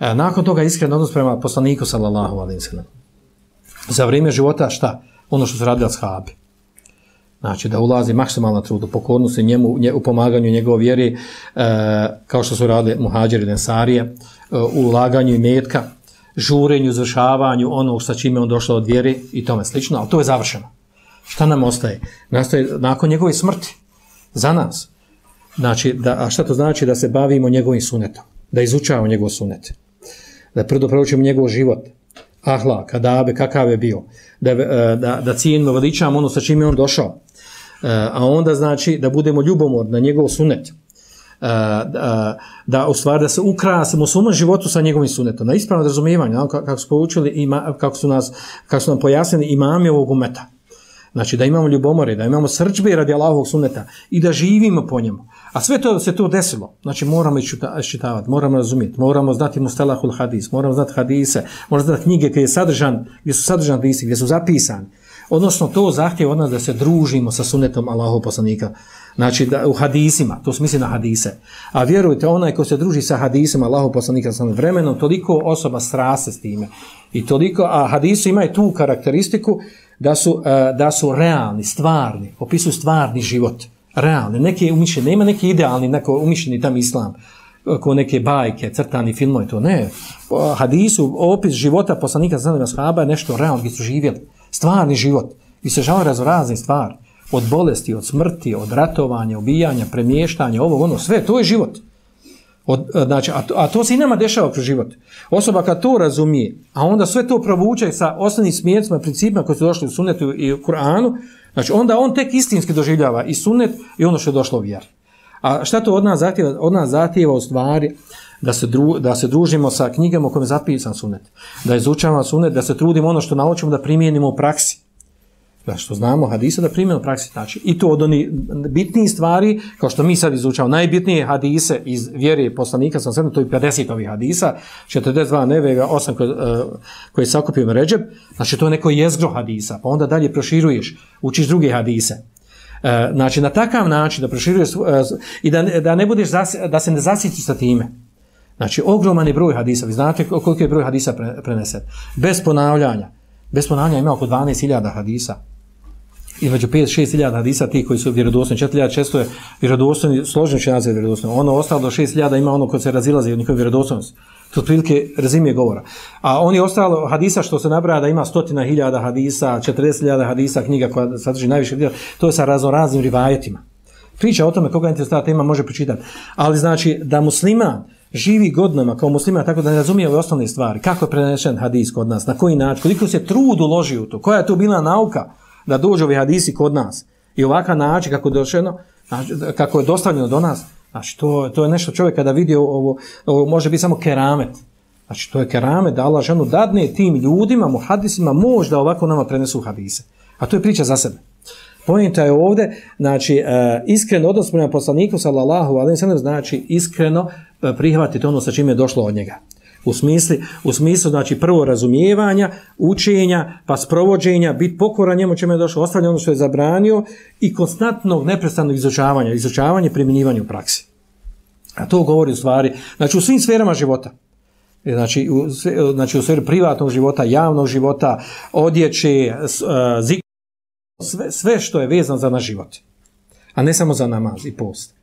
E, nakon toga iskren odnos prema poslaniku sallallahu alaihi sallam. Za vrijeme života šta? Ono što su radili ashabi. Znači da ulazi maksimalna trud u pokornosti njemu, nje, u pomaganju njegove vjeri, e, kao što su radili muhađeri densarije, e, u ulaganju i metka, žurenju, izvršavanju onog sa čime on došao od vjeri i tome slično, ali to je završeno. Šta nam ostaje? Nastaje nakon njegove smrti, za nas. Znači, da, a šta to znači da se bavimo njegovim sunetom? Da izučavamo njegov sunet. Da prvo proučimo njegov život, ahla, kadabe, kakav je bio. Da, e, da, da cijenimo, veličamo ono sa čim je on došao. E, a onda znači da budemo ljubomorni na njegov sunet. E, da, da u stvari da se ukrasimo svom životu sa njegovim sunetom na ispravno razumijevanje kako su poučili ima, kako su nas kako su nam pojasnili imami ovog umeta znači da imamo ljubomore da imamo srđbe radi Allahovog suneta i da živimo po njemu a sve to se to desilo znači moramo iščitavati moramo razumjeti moramo znati mustalahul hadis moramo znati hadise moramo znati knjige koje je sadržan gdje su sadržan hadisi gdje su zapisani Odnosno, to zahtjeva od nas da se družimo sa sunetom Allahov poslanika. Znači, da, u hadisima, to smisli na hadise. A vjerujte, onaj ko se druži sa hadisima Allahov poslanika sa vremenom, toliko osoba strase s time. I toliko, a hadisi imaju tu karakteristiku da su, e, da su realni, stvarni, opisuju stvarni život. Realni, neke umišljene, nema neki idealni, neko umišljeni tam islam ko neke bajke, crtani filmovi, to ne. Hadisu, opis života poslanika sa sveme je nešto realno, gdje su živjeli stvarni život, i se žao razne stvari, od bolesti, od smrti, od ratovanja, ubijanja, premještanja, ovo, ono, sve, to je život. Od, e, znači, a, to, a to se i nama dešava kroz život. Osoba kad to razumije, a onda sve to provuče sa osnovnim smjercima, principima koji su došli u sunetu i u Kur'anu, znači onda on tek istinski doživljava i sunet i ono što je došlo u vjer. A šta to od nas zahtjeva? Od nas zahtjeva u stvari da se, dru, da se družimo sa knjigama u kojima je zapisan sunet, da izučavamo sunet, da se trudimo ono što naučimo da primijenimo u praksi. Znači, što znamo hadisa da primjeno praksi. Znači, I to od oni bitnijih stvari, kao što mi sad izučavamo, najbitnije hadise iz vjere poslanika, sam sredno, to je 50 ovih hadisa, 42 nevega, 8 koje, uh, koje sakupio Meređeb, znači to je neko jezgro hadisa, pa onda dalje proširuješ, učiš druge hadise. Uh, znači, na takav način da proširuješ uh, i da, da ne budeš, zas, da se ne zasjetiš sa time, Znači, ogroman je broj hadisa. Vi znate koliko je broj hadisa pre, prenesen. Bez ponavljanja. Bez ponavljanja ima oko 12.000 hadisa. I među 5-6.000 hadisa ti koji su vjerodostojni. 4.000 često je vjerodostojni, složen će nazivati vjerodostojni. Ono ostalo do 6.000 ima ono ko se razilazi od njihove vjerodostojnosti. To je prilike rezimije govora. A oni ostalo hadisa što se nabraja da ima stotina hiljada hadisa, 40.000 hadisa, knjiga koja sadrži najviše hadisa, to je sa raznoraznim rivajetima. Priča o tome koga interesuje tema može pročitati. Ali znači da musliman živi godinama kao muslima tako da ne razumije ove osnovne stvari. Kako je prenešen hadis kod nas, na koji način, koliko se trud uloži u to, koja je to bila nauka da dođu ovi hadisi kod nas. I ovakav način kako je došeno, znači, kako je dostavljeno do nas, znači to, to je nešto čovjek kada vidi ovo, ovo može biti samo keramet. Znači to je keramet da Allah ženu dadne tim ljudima, mu hadisima, možda ovako nama prenesu hadise. A to je priča za sebe. Pojenta je ovdje, znači, e, iskreno iskren odnos prema poslaniku, sallallahu alaihi sallam, znači iskreno e, prihvatiti ono sa čim je došlo od njega. U smislu, u smislu, znači, prvo razumijevanja, učenja, pa sprovođenja, bit pokoran njemu čime je došlo, ostavljanje ono što je zabranio i konstantnog, neprestanog izučavanja, izučavanje, primjenjivanje u praksi. A to govori u stvari, znači, u svim sferama života. E, znači, u, znači, u sferi privatnog života, javnog života, odjeće, uh, sve, sve što je vezano za naš život. A ne samo za namaz i post.